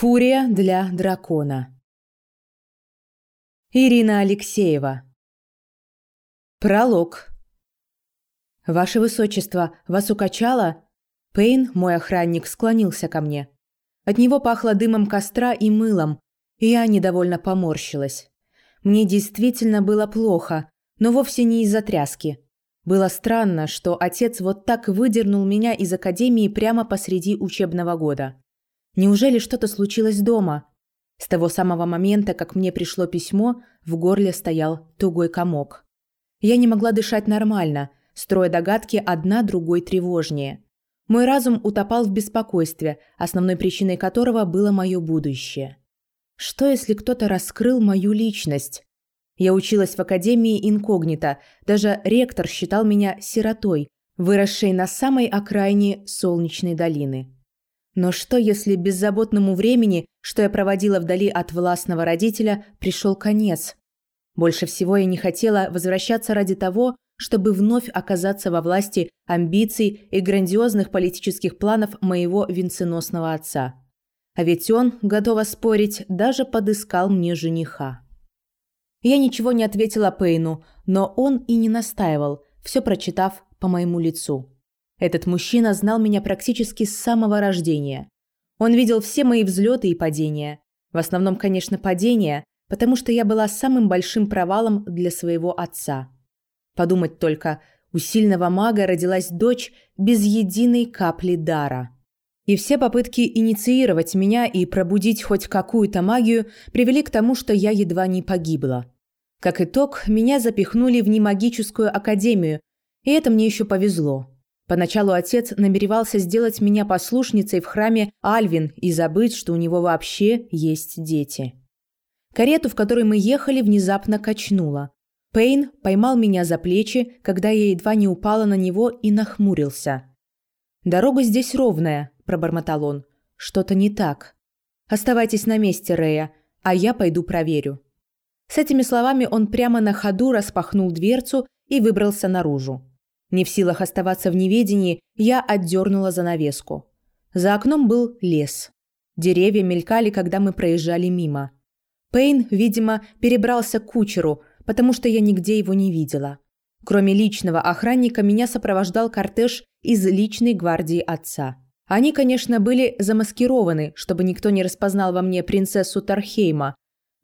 Фурия для дракона. Ирина Алексеева. Пролог. Ваше высочество, вас укачало? Пейн, мой охранник, склонился ко мне. От него пахло дымом костра и мылом, и я недовольно поморщилась. Мне действительно было плохо, но вовсе не из-за тряски. Было странно, что отец вот так выдернул меня из академии прямо посреди учебного года. Неужели что-то случилось дома? С того самого момента, как мне пришло письмо, в горле стоял тугой комок. Я не могла дышать нормально, строя догадки одна другой тревожнее. Мой разум утопал в беспокойстве, основной причиной которого было мое будущее. Что, если кто-то раскрыл мою личность? Я училась в академии инкогнито, даже ректор считал меня сиротой, выросшей на самой окраине Солнечной долины. Но что, если беззаботному времени, что я проводила вдали от властного родителя, пришел конец? Больше всего я не хотела возвращаться ради того, чтобы вновь оказаться во власти амбиций и грандиозных политических планов моего венценосного отца. А ведь он, готова спорить, даже подыскал мне жениха. Я ничего не ответила Пейну, но он и не настаивал, все прочитав по моему лицу. Этот мужчина знал меня практически с самого рождения. Он видел все мои взлеты и падения. В основном, конечно, падения, потому что я была самым большим провалом для своего отца. Подумать только, у сильного мага родилась дочь без единой капли дара. И все попытки инициировать меня и пробудить хоть какую-то магию привели к тому, что я едва не погибла. Как итог, меня запихнули в немагическую академию, и это мне еще повезло. Поначалу отец намеревался сделать меня послушницей в храме Альвин и забыть, что у него вообще есть дети. Карету, в которой мы ехали, внезапно качнула. Пейн поймал меня за плечи, когда я едва не упала на него и нахмурился. «Дорога здесь ровная», – пробормотал он. «Что-то не так. Оставайтесь на месте, Рея, а я пойду проверю». С этими словами он прямо на ходу распахнул дверцу и выбрался наружу. Не в силах оставаться в неведении, я отдернула занавеску. За окном был лес. Деревья мелькали, когда мы проезжали мимо. Пейн, видимо, перебрался к кучеру, потому что я нигде его не видела. Кроме личного охранника, меня сопровождал кортеж из личной гвардии отца. Они, конечно, были замаскированы, чтобы никто не распознал во мне принцессу Тархейма,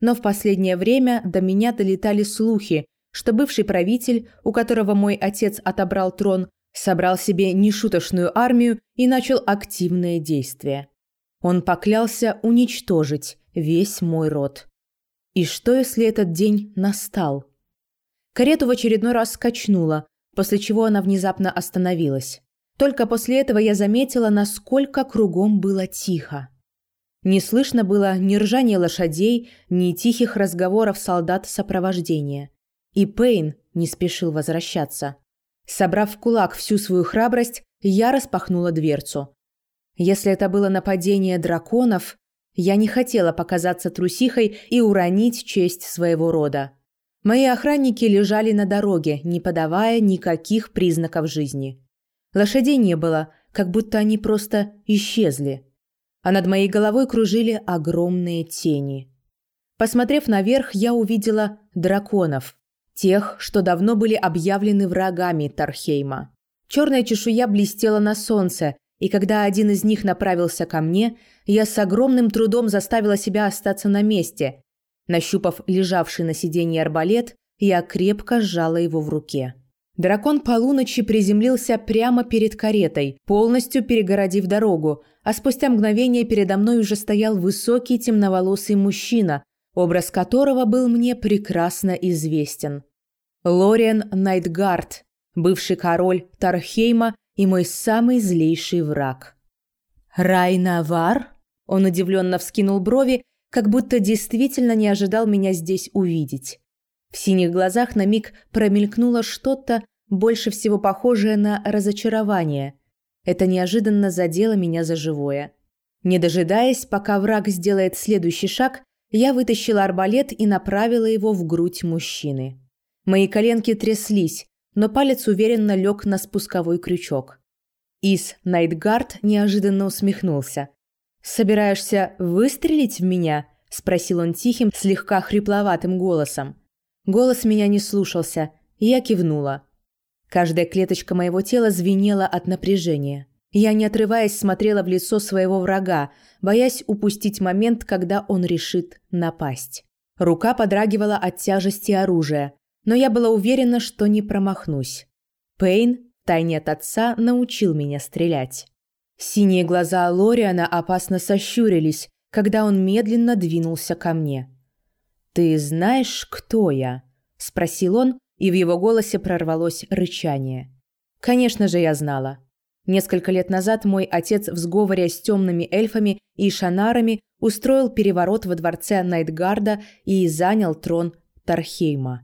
но в последнее время до меня долетали слухи, что бывший правитель, у которого мой отец отобрал трон, собрал себе нешуточную армию и начал активное действие. Он поклялся уничтожить весь мой род. И что, если этот день настал? Карету в очередной раз скачнула, после чего она внезапно остановилась. Только после этого я заметила, насколько кругом было тихо. Не слышно было ни ржания лошадей, ни тихих разговоров солдат сопровождения. И Пейн не спешил возвращаться. Собрав в кулак всю свою храбрость, я распахнула дверцу. Если это было нападение драконов, я не хотела показаться трусихой и уронить честь своего рода. Мои охранники лежали на дороге, не подавая никаких признаков жизни. Лошадей не было, как будто они просто исчезли. А над моей головой кружили огромные тени. Посмотрев наверх, я увидела драконов. Тех, что давно были объявлены врагами Тархейма. Черная чешуя блестела на солнце, и когда один из них направился ко мне, я с огромным трудом заставила себя остаться на месте. Нащупав лежавший на сиденье арбалет, я крепко сжала его в руке. Дракон полуночи приземлился прямо перед каретой, полностью перегородив дорогу, а спустя мгновение передо мной уже стоял высокий темноволосый мужчина, образ которого был мне прекрасно известен. Лориан Найтгард, бывший король Тархейма и мой самый злейший враг. «Райнавар?» Он удивленно вскинул брови, как будто действительно не ожидал меня здесь увидеть. В синих глазах на миг промелькнуло что-то, больше всего похожее на разочарование. Это неожиданно задело меня за живое. Не дожидаясь, пока враг сделает следующий шаг, я вытащила арбалет и направила его в грудь мужчины. Мои коленки тряслись, но палец уверенно лег на спусковой крючок. Ис Найтгард неожиданно усмехнулся. «Собираешься выстрелить в меня?» – спросил он тихим, слегка хрипловатым голосом. Голос меня не слушался, и я кивнула. Каждая клеточка моего тела звенела от напряжения. Я, не отрываясь, смотрела в лицо своего врага, боясь упустить момент, когда он решит напасть. Рука подрагивала от тяжести оружия, но я была уверена, что не промахнусь. Пейн, тайне от отца, научил меня стрелять. Синие глаза Лориана опасно сощурились, когда он медленно двинулся ко мне. «Ты знаешь, кто я?» – спросил он, и в его голосе прорвалось рычание. Конечно же, я знала. Несколько лет назад мой отец в сговоре с темными эльфами и шанарами устроил переворот во дворце Найтгарда и занял трон Тархейма.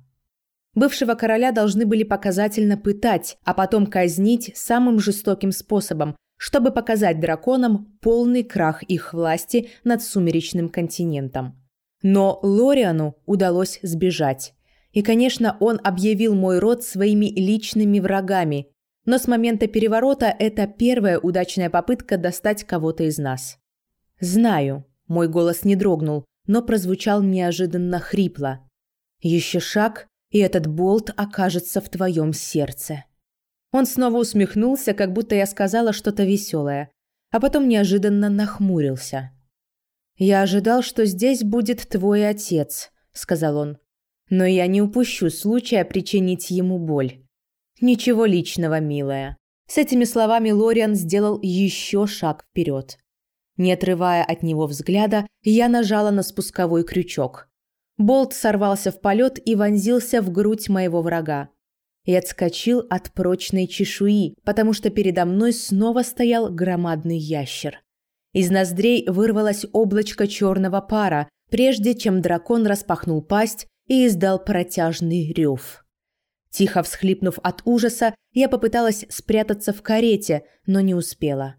Бывшего короля должны были показательно пытать, а потом казнить самым жестоким способом, чтобы показать драконам полный крах их власти над сумеречным континентом. Но Лориану удалось сбежать. И, конечно, он объявил мой род своими личными врагами, но с момента переворота это первая удачная попытка достать кого-то из нас. «Знаю», – мой голос не дрогнул, но прозвучал неожиданно хрипло. «Еще шаг, и этот болт окажется в твоем сердце». Он снова усмехнулся, как будто я сказала что-то веселое, а потом неожиданно нахмурился. «Я ожидал, что здесь будет твой отец», – сказал он. «Но я не упущу случая причинить ему боль». «Ничего личного, милая». С этими словами Лориан сделал еще шаг вперед. Не отрывая от него взгляда, я нажала на спусковой крючок. Болт сорвался в полет и вонзился в грудь моего врага. И отскочил от прочной чешуи, потому что передо мной снова стоял громадный ящер. Из ноздрей вырвалось облачко черного пара, прежде чем дракон распахнул пасть и издал протяжный рев. Тихо всхлипнув от ужаса, я попыталась спрятаться в карете, но не успела.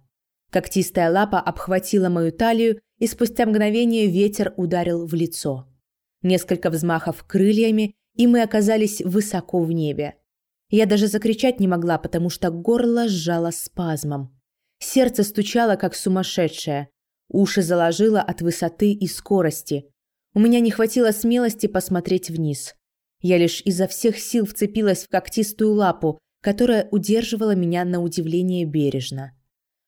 Когтистая лапа обхватила мою талию, и спустя мгновение ветер ударил в лицо. Несколько взмахов крыльями, и мы оказались высоко в небе. Я даже закричать не могла, потому что горло сжало спазмом. Сердце стучало, как сумасшедшее. Уши заложило от высоты и скорости. У меня не хватило смелости посмотреть вниз. Я лишь изо всех сил вцепилась в когтистую лапу, которая удерживала меня на удивление бережно.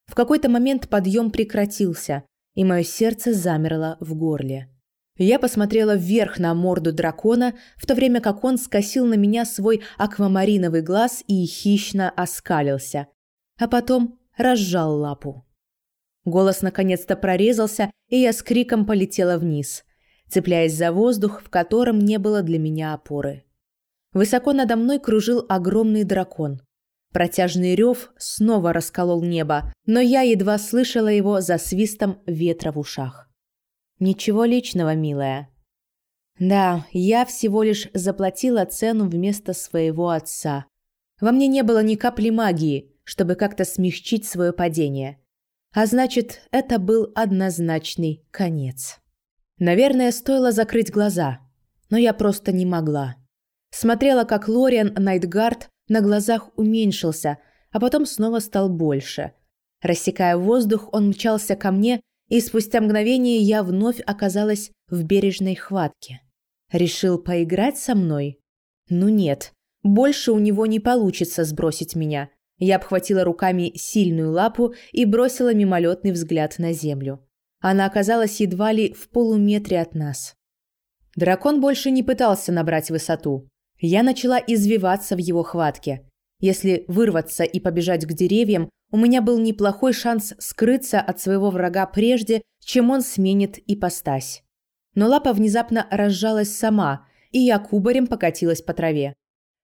В какой-то момент подъем прекратился, и мое сердце замерло в горле. Я посмотрела вверх на морду дракона, в то время как он скосил на меня свой аквамариновый глаз и хищно оскалился, а потом разжал лапу. Голос наконец-то прорезался, и я с криком полетела вниз цепляясь за воздух, в котором не было для меня опоры. Высоко надо мной кружил огромный дракон. Протяжный рев снова расколол небо, но я едва слышала его за свистом ветра в ушах. Ничего личного, милая. Да, я всего лишь заплатила цену вместо своего отца. Во мне не было ни капли магии, чтобы как-то смягчить свое падение. А значит, это был однозначный конец. Наверное, стоило закрыть глаза, но я просто не могла. Смотрела, как Лориан Найтгард на глазах уменьшился, а потом снова стал больше. Рассекая воздух, он мчался ко мне, и спустя мгновение я вновь оказалась в бережной хватке. Решил поиграть со мной? Ну нет, больше у него не получится сбросить меня. Я обхватила руками сильную лапу и бросила мимолетный взгляд на землю. Она оказалась едва ли в полуметре от нас. Дракон больше не пытался набрать высоту. Я начала извиваться в его хватке. Если вырваться и побежать к деревьям, у меня был неплохой шанс скрыться от своего врага прежде, чем он сменит ипостась. Но лапа внезапно разжалась сама, и я кубарем покатилась по траве.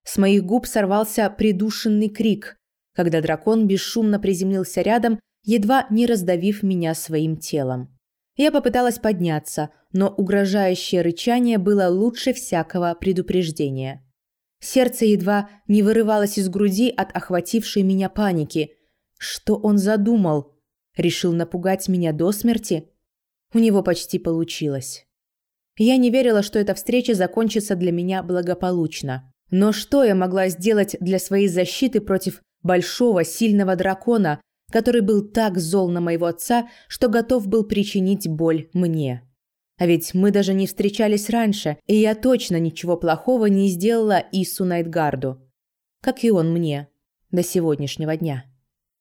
С моих губ сорвался придушенный крик, когда дракон бесшумно приземлился рядом едва не раздавив меня своим телом. Я попыталась подняться, но угрожающее рычание было лучше всякого предупреждения. Сердце едва не вырывалось из груди от охватившей меня паники. Что он задумал? Решил напугать меня до смерти? У него почти получилось. Я не верила, что эта встреча закончится для меня благополучно. Но что я могла сделать для своей защиты против большого, сильного дракона, который был так зол на моего отца, что готов был причинить боль мне. А ведь мы даже не встречались раньше, и я точно ничего плохого не сделала Ису Найтгарду. Как и он мне. До сегодняшнего дня.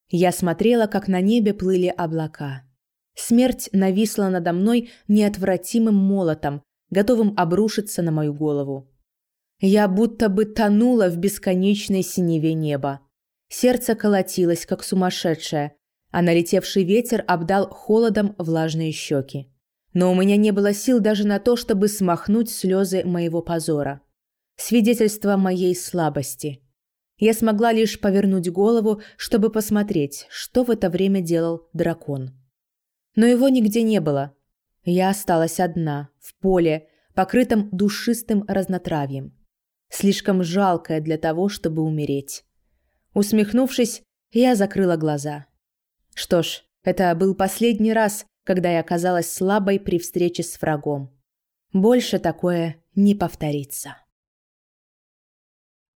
Я смотрела, как на небе плыли облака. Смерть нависла надо мной неотвратимым молотом, готовым обрушиться на мою голову. Я будто бы тонула в бесконечной синеве неба. Сердце колотилось, как сумасшедшее, а налетевший ветер обдал холодом влажные щеки. Но у меня не было сил даже на то, чтобы смахнуть слезы моего позора. Свидетельство моей слабости. Я смогла лишь повернуть голову, чтобы посмотреть, что в это время делал дракон. Но его нигде не было. Я осталась одна, в поле, покрытом душистым разнотравьем. Слишком жалкое для того, чтобы умереть. Усмехнувшись, я закрыла глаза. Что ж, это был последний раз, когда я оказалась слабой при встрече с врагом. Больше такое не повторится.